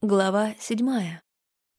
Глава седьмая.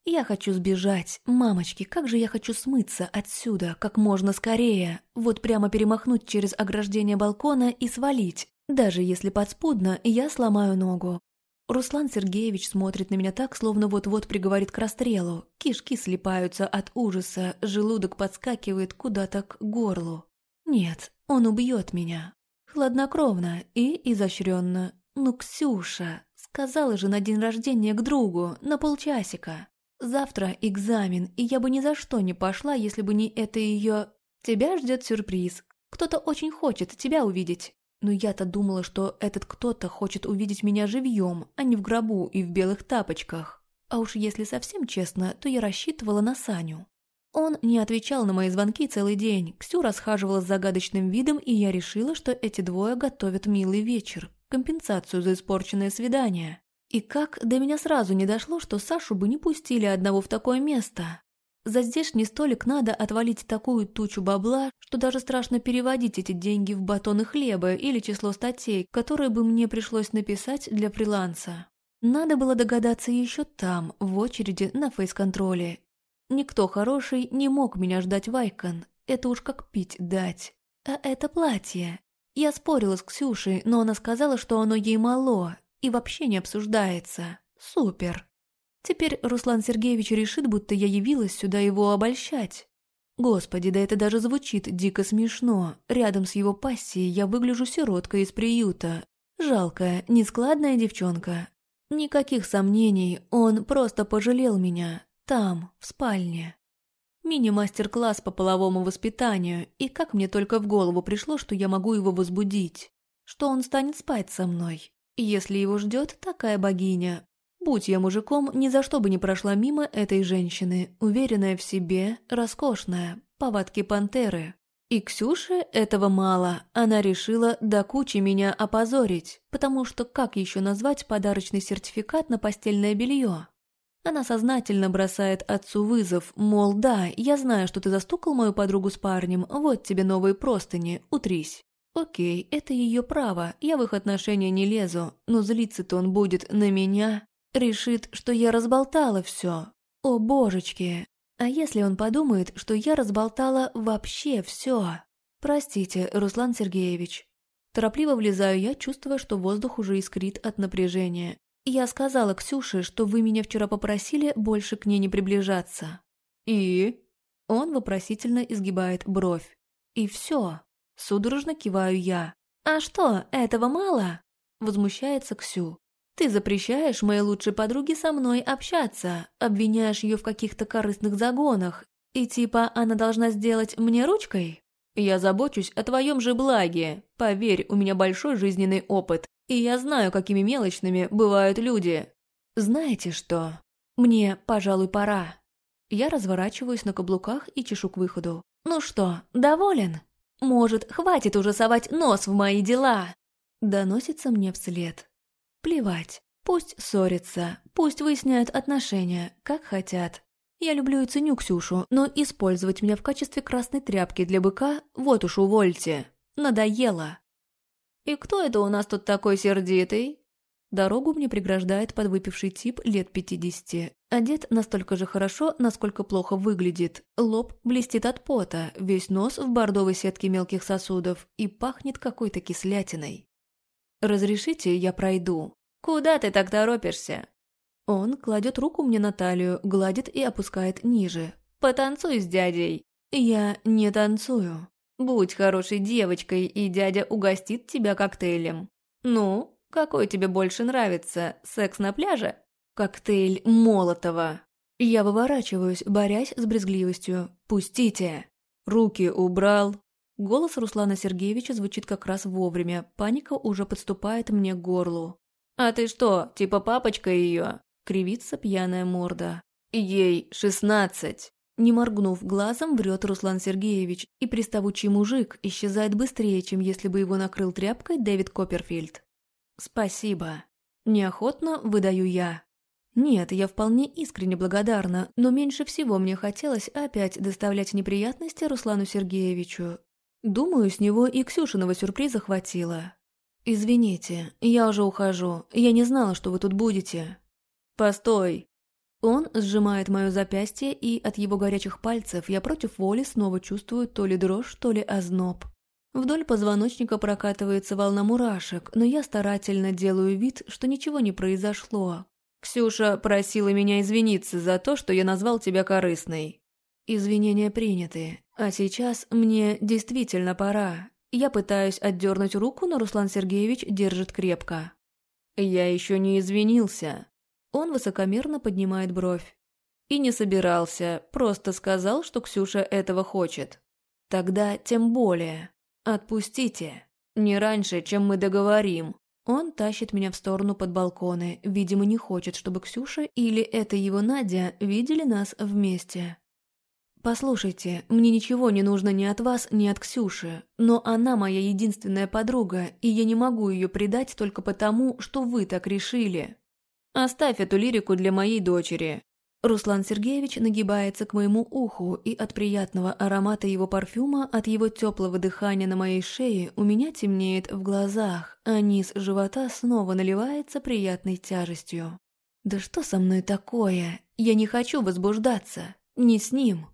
Я хочу сбежать. Мамочки, как же я хочу смыться отсюда, как можно скорее. Вот прямо перемахнуть через ограждение балкона и свалить. Даже если подспудно, я сломаю ногу. Руслан Сергеевич смотрит на меня так, словно вот-вот приговорит к расстрелу. Кишки слипаются от ужаса, желудок подскакивает куда-то к горлу. Нет, он убьет меня. Хладнокровно и изощренно. Ну, Ксюша, сказала же на день рождения к другу, на полчасика. Завтра экзамен, и я бы ни за что не пошла, если бы не это ее... Тебя ждет сюрприз. Кто-то очень хочет тебя увидеть. Но я-то думала, что этот кто-то хочет увидеть меня живьем, а не в гробу и в белых тапочках. А уж если совсем честно, то я рассчитывала на Саню. Он не отвечал на мои звонки целый день. Ксю расхаживала с загадочным видом, и я решила, что эти двое готовят милый вечер, компенсацию за испорченное свидание. И как до меня сразу не дошло, что Сашу бы не пустили одного в такое место. За здешний столик надо отвалить такую тучу бабла, что даже страшно переводить эти деньги в батоны хлеба или число статей, которые бы мне пришлось написать для фриланса. Надо было догадаться еще там, в очереди на фейс-контроле, Никто хороший не мог меня ждать в Айкон, это уж как пить дать. А это платье. Я спорила с Ксюшей, но она сказала, что оно ей мало и вообще не обсуждается. Супер. Теперь Руслан Сергеевич решит, будто я явилась сюда его обольщать. Господи, да это даже звучит дико смешно. Рядом с его пассией я выгляжу сироткой из приюта. Жалкая, нескладная девчонка. Никаких сомнений, он просто пожалел меня, там, в спальне. Мини-мастер-класс по половому воспитанию, и как мне только в голову пришло, что я могу его возбудить, что он станет спать со мной. И если его ждет такая богиня, будь я мужиком, ни за что бы не прошла мимо этой женщины, уверенная в себе, роскошная, повадки пантеры. И Ксюше этого мало, она решила до кучи меня опозорить, потому что как еще назвать подарочный сертификат на постельное белье? Она сознательно бросает отцу вызов, мол, да, я знаю, что ты застукал мою подругу с парнем, вот тебе новые простыни, утрись. Окей, это ее право, я в их отношения не лезу, но злиться-то он будет на меня. Решит, что я разболтала все. О, божечки. А если он подумает, что я разболтала вообще все? Простите, Руслан Сергеевич. Торопливо влезаю я, чувствуя, что воздух уже искрит от напряжения. Я сказала Ксюше, что вы меня вчера попросили больше к ней не приближаться. И? Он вопросительно изгибает бровь. И все. Судорожно киваю я. А что, этого мало? Возмущается Ксю. Ты запрещаешь моей лучшей подруге со мной общаться, обвиняешь ее в каких-то корыстных загонах, и типа она должна сделать мне ручкой? Я забочусь о твоем же благе. Поверь, у меня большой жизненный опыт, и я знаю, какими мелочными бывают люди. Знаете что? Мне, пожалуй, пора. Я разворачиваюсь на каблуках и чешу к выходу. Ну что, доволен? Может, хватит уже совать нос в мои дела? Доносится мне вслед. Плевать. Пусть ссорятся, пусть выясняют отношения, как хотят. Я люблю и ценю Ксюшу, но использовать меня в качестве красной тряпки для быка – вот уж увольте. Надоело. «И кто это у нас тут такой сердитый?» Дорогу мне преграждает подвыпивший тип лет пятидесяти. Одет настолько же хорошо, насколько плохо выглядит. Лоб блестит от пота, весь нос в бордовой сетке мелких сосудов и пахнет какой-то кислятиной. «Разрешите, я пройду?» «Куда ты так торопишься?» Он кладет руку мне на талию, гладит и опускает ниже. «Потанцуй с дядей». «Я не танцую». Будь хорошей девочкой, и дядя угостит тебя коктейлем. Ну, какой тебе больше нравится, секс на пляже? Коктейль Молотова. Я выворачиваюсь, борясь с брезгливостью. «Пустите!» Руки убрал. Голос Руслана Сергеевича звучит как раз вовремя. Паника уже подступает мне к горлу. «А ты что, типа папочка ее?» Кривится пьяная морда. «Ей шестнадцать!» Не моргнув глазом, врет Руслан Сергеевич, и приставучий мужик исчезает быстрее, чем если бы его накрыл тряпкой Дэвид Копперфильд. «Спасибо». Неохотно выдаю я. Нет, я вполне искренне благодарна, но меньше всего мне хотелось опять доставлять неприятности Руслану Сергеевичу. Думаю, с него и Ксюшиного сюрприза хватило. «Извините, я уже ухожу. Я не знала, что вы тут будете». «Постой!» Он сжимает мое запястье, и от его горячих пальцев я против воли снова чувствую то ли дрожь, то ли озноб. Вдоль позвоночника прокатывается волна мурашек, но я старательно делаю вид, что ничего не произошло. «Ксюша просила меня извиниться за то, что я назвал тебя корыстной». Извинения приняты, а сейчас мне действительно пора. Я пытаюсь отдернуть руку, но Руслан Сергеевич держит крепко. «Я еще не извинился». Он высокомерно поднимает бровь. И не собирался, просто сказал, что Ксюша этого хочет. Тогда тем более. Отпустите. Не раньше, чем мы договорим. Он тащит меня в сторону под балконы. Видимо, не хочет, чтобы Ксюша или это его Надя видели нас вместе. «Послушайте, мне ничего не нужно ни от вас, ни от Ксюши, но она моя единственная подруга, и я не могу ее предать только потому, что вы так решили. Оставь эту лирику для моей дочери». Руслан Сергеевич нагибается к моему уху, и от приятного аромата его парфюма, от его теплого дыхания на моей шее у меня темнеет в глазах, а низ живота снова наливается приятной тяжестью. «Да что со мной такое? Я не хочу возбуждаться. Не с ним».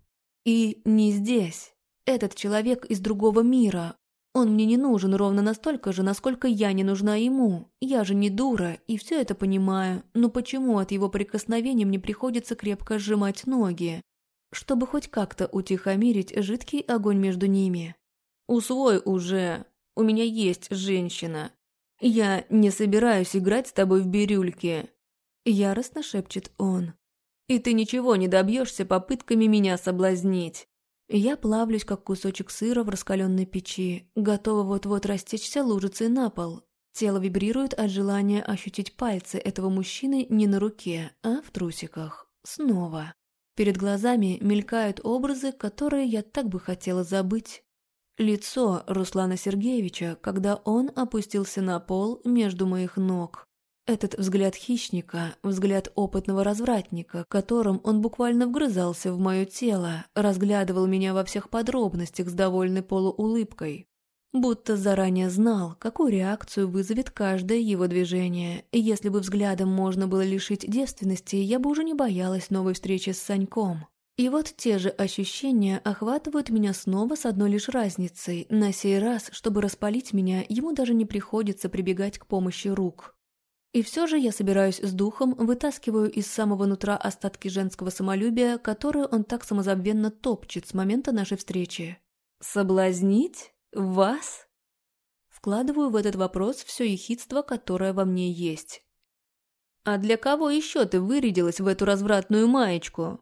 И не здесь. Этот человек из другого мира. Он мне не нужен ровно настолько же, насколько я не нужна ему. Я же не дура, и все это понимаю. Но почему от его прикосновения мне приходится крепко сжимать ноги? Чтобы хоть как-то утихомирить жидкий огонь между ними. «Усвой уже. У меня есть женщина. Я не собираюсь играть с тобой в бирюльки», — яростно шепчет он. И ты ничего не добьешься попытками меня соблазнить. Я плавлюсь, как кусочек сыра в раскаленной печи, готова вот-вот растечься лужицей на пол. Тело вибрирует от желания ощутить пальцы этого мужчины не на руке, а в трусиках. Снова. Перед глазами мелькают образы, которые я так бы хотела забыть. Лицо Руслана Сергеевича, когда он опустился на пол между моих ног. Этот взгляд хищника, взгляд опытного развратника, которым он буквально вгрызался в мое тело, разглядывал меня во всех подробностях с довольной полуулыбкой. Будто заранее знал, какую реакцию вызовет каждое его движение. Если бы взглядом можно было лишить девственности, я бы уже не боялась новой встречи с Саньком. И вот те же ощущения охватывают меня снова с одной лишь разницей. На сей раз, чтобы распалить меня, ему даже не приходится прибегать к помощи рук. И все же я собираюсь с духом, вытаскиваю из самого нутра остатки женского самолюбия, которое он так самозабвенно топчет с момента нашей встречи. «Соблазнить? Вас?» Вкладываю в этот вопрос все ехидство, которое во мне есть. «А для кого еще ты вырядилась в эту развратную маечку?»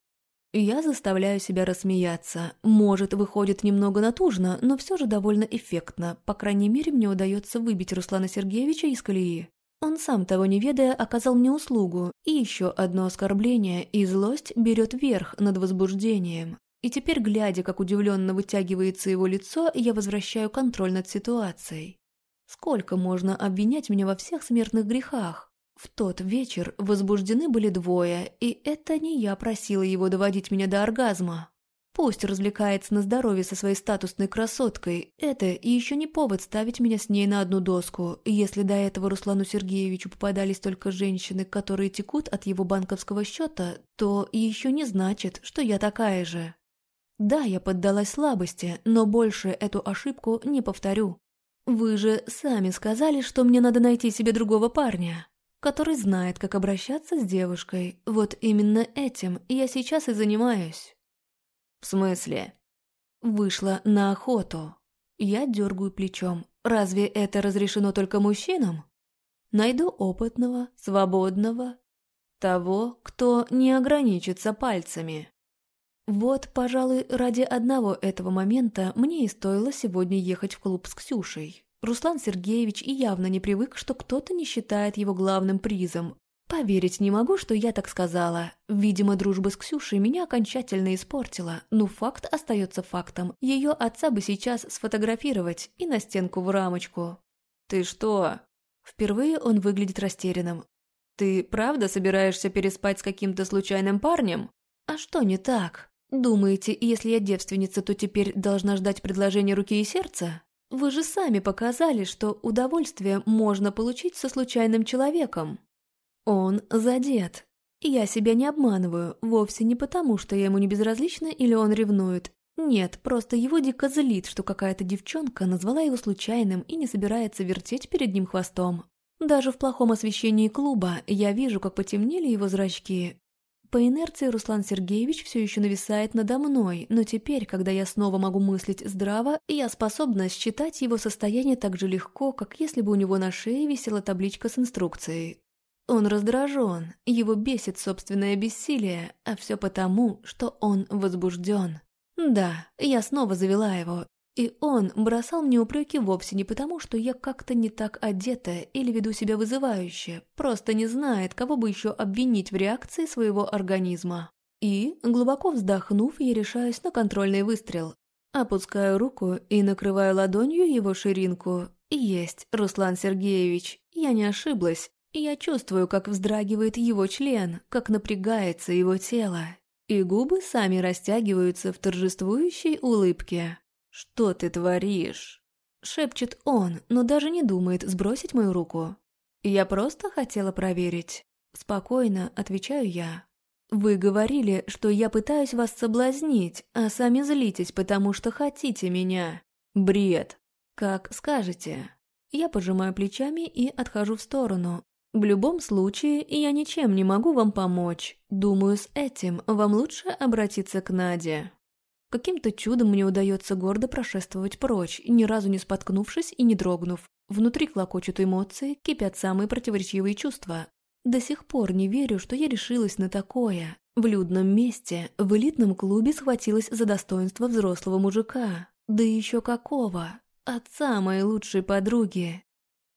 Я заставляю себя рассмеяться. Может, выходит немного натужно, но все же довольно эффектно. По крайней мере, мне удается выбить Руслана Сергеевича из колеи. Он сам того не ведая оказал мне услугу, и еще одно оскорбление, и злость берет верх над возбуждением. И теперь, глядя, как удивленно вытягивается его лицо, я возвращаю контроль над ситуацией. Сколько можно обвинять меня во всех смертных грехах? В тот вечер возбуждены были двое, и это не я просила его доводить меня до оргазма. Пусть развлекается на здоровье со своей статусной красоткой. Это и еще не повод ставить меня с ней на одну доску. Если до этого Руслану Сергеевичу попадались только женщины, которые текут от его банковского счета, то еще не значит, что я такая же. Да, я поддалась слабости, но больше эту ошибку не повторю. Вы же сами сказали, что мне надо найти себе другого парня, который знает, как обращаться с девушкой. Вот именно этим я сейчас и занимаюсь. «В смысле?» «Вышла на охоту. Я дергаю плечом. Разве это разрешено только мужчинам? Найду опытного, свободного, того, кто не ограничится пальцами». Вот, пожалуй, ради одного этого момента мне и стоило сегодня ехать в клуб с Ксюшей. Руслан Сергеевич и явно не привык, что кто-то не считает его главным призом, Поверить не могу, что я так сказала. Видимо, дружба с Ксюшей меня окончательно испортила, но факт остается фактом. Ее отца бы сейчас сфотографировать и на стенку в рамочку. «Ты что?» Впервые он выглядит растерянным. «Ты правда собираешься переспать с каким-то случайным парнем?» «А что не так? Думаете, если я девственница, то теперь должна ждать предложения руки и сердца? Вы же сами показали, что удовольствие можно получить со случайным человеком». Он задет. Я себя не обманываю, вовсе не потому, что я ему не безразлична или он ревнует. Нет, просто его дико злит, что какая-то девчонка назвала его случайным и не собирается вертеть перед ним хвостом. Даже в плохом освещении клуба я вижу, как потемнели его зрачки. По инерции Руслан Сергеевич все еще нависает надо мной, но теперь, когда я снова могу мыслить здраво, я способна считать его состояние так же легко, как если бы у него на шее висела табличка с инструкцией. Он раздражен, его бесит собственное бессилие, а все потому, что он возбужден. Да, я снова завела его, и он бросал мне упреки вовсе не потому, что я как-то не так одета или веду себя вызывающе, просто не знает, кого бы еще обвинить в реакции своего организма. И, глубоко вздохнув, я решаюсь на контрольный выстрел. Опускаю руку и накрываю ладонью его ширинку. Есть, Руслан Сергеевич, я не ошиблась. Я чувствую, как вздрагивает его член, как напрягается его тело. И губы сами растягиваются в торжествующей улыбке. «Что ты творишь?» Шепчет он, но даже не думает сбросить мою руку. «Я просто хотела проверить». Спокойно отвечаю я. «Вы говорили, что я пытаюсь вас соблазнить, а сами злитесь, потому что хотите меня. Бред. Как скажете». Я пожимаю плечами и отхожу в сторону. В любом случае, я ничем не могу вам помочь. Думаю, с этим вам лучше обратиться к Наде. Каким-то чудом мне удается гордо прошествовать прочь, ни разу не споткнувшись и не дрогнув. Внутри клокочут эмоции, кипят самые противоречивые чувства. До сих пор не верю, что я решилась на такое. В людном месте, в элитном клубе схватилась за достоинство взрослого мужика. Да еще какого? Отца моей лучшей подруги.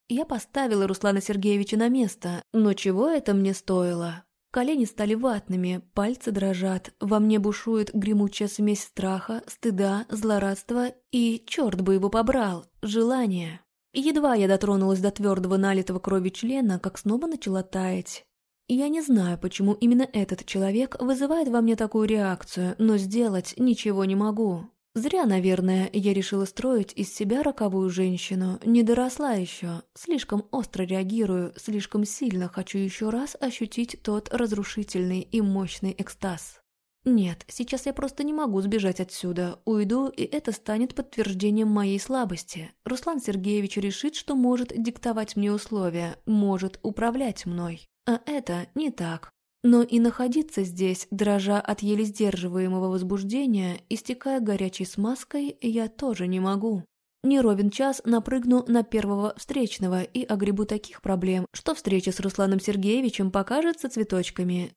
Я поставила Руслана Сергеевича на место, но чего это мне стоило? Колени стали ватными, пальцы дрожат, во мне бушует гремучая смесь страха, стыда, злорадства и, черт бы его побрал, желания. Едва я дотронулась до твердого налитого крови члена, как снова начала таять. Я не знаю, почему именно этот человек вызывает во мне такую реакцию, но сделать ничего не могу. Зря, наверное, я решила строить из себя роковую женщину. Не доросла еще. Слишком остро реагирую, слишком сильно хочу еще раз ощутить тот разрушительный и мощный экстаз. Нет, сейчас я просто не могу сбежать отсюда. Уйду, и это станет подтверждением моей слабости. Руслан Сергеевич решит, что может диктовать мне условия, может управлять мной. А это не так. Но и находиться здесь, дрожа от еле сдерживаемого возбуждения, истекая горячей смазкой, я тоже не могу. Не ровен час напрыгну на первого встречного и огребу таких проблем, что встреча с Русланом Сергеевичем покажется цветочками.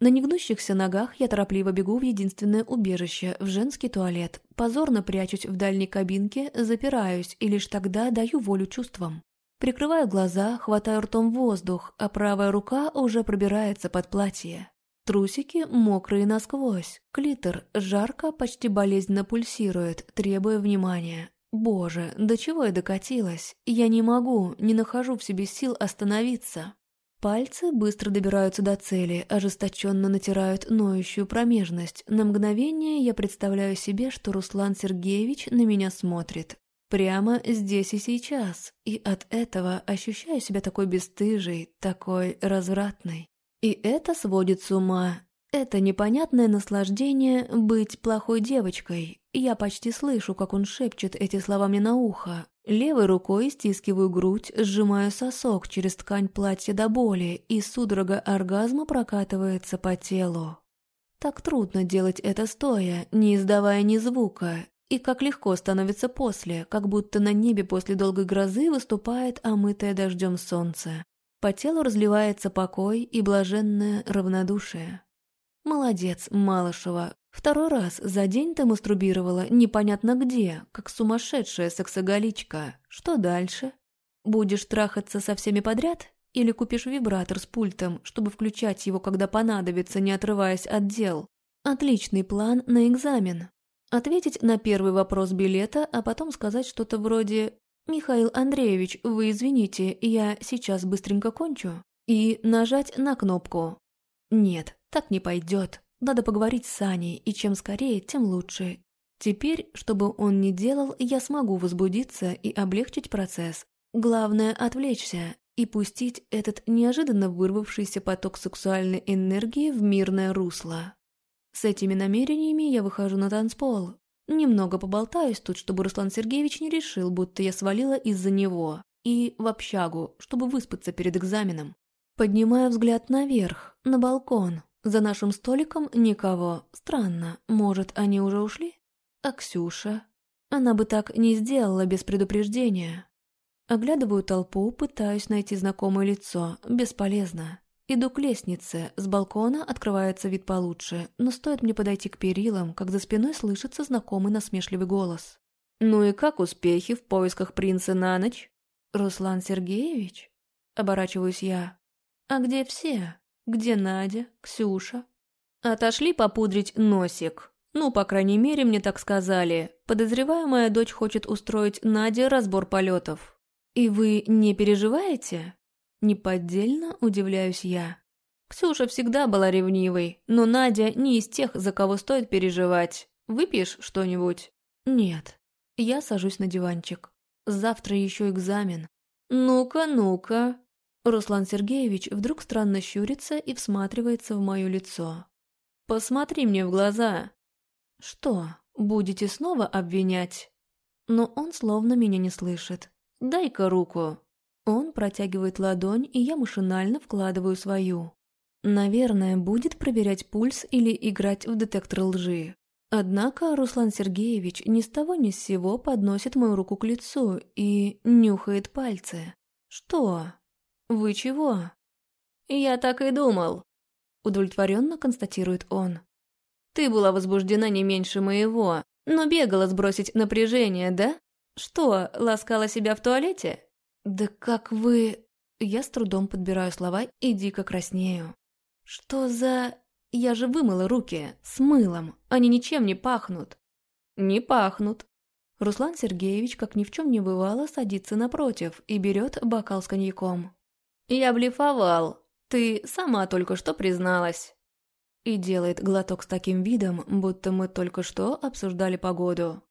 На негнущихся ногах я торопливо бегу в единственное убежище, в женский туалет, позорно прячусь в дальней кабинке, запираюсь и лишь тогда даю волю чувствам. Прикрываю глаза, хватаю ртом воздух, а правая рука уже пробирается под платье. Трусики мокрые насквозь. Клитор жарко, почти болезненно пульсирует, требуя внимания. Боже, до чего я докатилась? Я не могу, не нахожу в себе сил остановиться. Пальцы быстро добираются до цели, ожесточенно натирают ноющую промежность. На мгновение я представляю себе, что Руслан Сергеевич на меня смотрит. Прямо здесь и сейчас. И от этого ощущаю себя такой бесстыжей, такой развратной. И это сводит с ума. Это непонятное наслаждение быть плохой девочкой. Я почти слышу, как он шепчет эти слова мне на ухо. Левой рукой стискиваю грудь, сжимаю сосок через ткань платья до боли, и судорога оргазма прокатывается по телу. Так трудно делать это стоя, не издавая ни звука, и как легко становится после, как будто на небе после долгой грозы выступает омытое дождем солнце. По телу разливается покой и блаженное равнодушие. Молодец, Малышева. Второй раз за день ты мастурбировала непонятно где, как сумасшедшая сексоголичка. Что дальше? Будешь трахаться со всеми подряд? Или купишь вибратор с пультом, чтобы включать его, когда понадобится, не отрываясь от дел? Отличный план на экзамен. Ответить на первый вопрос билета, а потом сказать что-то вроде «Михаил Андреевич, вы извините, я сейчас быстренько кончу» и нажать на кнопку. Нет, так не пойдет. Надо поговорить с Саней, и чем скорее, тем лучше. Теперь, что бы он ни делал, я смогу возбудиться и облегчить процесс. Главное – отвлечься. и пустить этот неожиданно вырвавшийся поток сексуальной энергии в мирное русло. С этими намерениями я выхожу на танцпол. Немного поболтаюсь тут, чтобы Руслан Сергеевич не решил, будто я свалила из-за него. И в общагу, чтобы выспаться перед экзаменом. Поднимаю взгляд наверх, на балкон. За нашим столиком никого. Странно, может, они уже ушли? А Ксюша? Она бы так не сделала без предупреждения. Оглядываю толпу, пытаюсь найти знакомое лицо. Бесполезно. Иду к лестнице, с балкона открывается вид получше, но стоит мне подойти к перилам, как за спиной слышится знакомый насмешливый голос. «Ну и как успехи в поисках принца на ночь?» «Руслан Сергеевич?» Оборачиваюсь я. «А где все? Где Надя, Ксюша?» «Отошли попудрить носик. Ну, по крайней мере, мне так сказали. Подозреваю, моя дочь хочет устроить Наде разбор полетов. И вы не переживаете?» Неподдельно удивляюсь я. Ксюша всегда была ревнивой, но Надя не из тех, за кого стоит переживать. Выпьешь что-нибудь? Нет. Я сажусь на диванчик. Завтра еще экзамен. Ну-ка, ну-ка. Руслан Сергеевич вдруг странно щурится и всматривается в мое лицо. Посмотри мне в глаза. Что, будете снова обвинять? Но он словно меня не слышит. Дай-ка руку. Он протягивает ладонь, и я машинально вкладываю свою. Наверное, будет проверять пульс или играть в детектор лжи. Однако Руслан Сергеевич ни с того ни с сего подносит мою руку к лицу и нюхает пальцы. «Что? Вы чего?» «Я так и думал», — удовлетворенно констатирует он. «Ты была возбуждена не меньше моего, но бегала сбросить напряжение, да? Что, ласкала себя в туалете?» «Да как вы...» Я с трудом подбираю слова и дико краснею. «Что за...» Я же вымыла руки, с мылом, они ничем не пахнут. Не пахнут. Руслан Сергеевич, как ни в чем не бывало, садится напротив и берет бокал с коньяком. Я блефовал. Ты сама только что призналась. И делает глоток с таким видом, будто мы только что обсуждали погоду.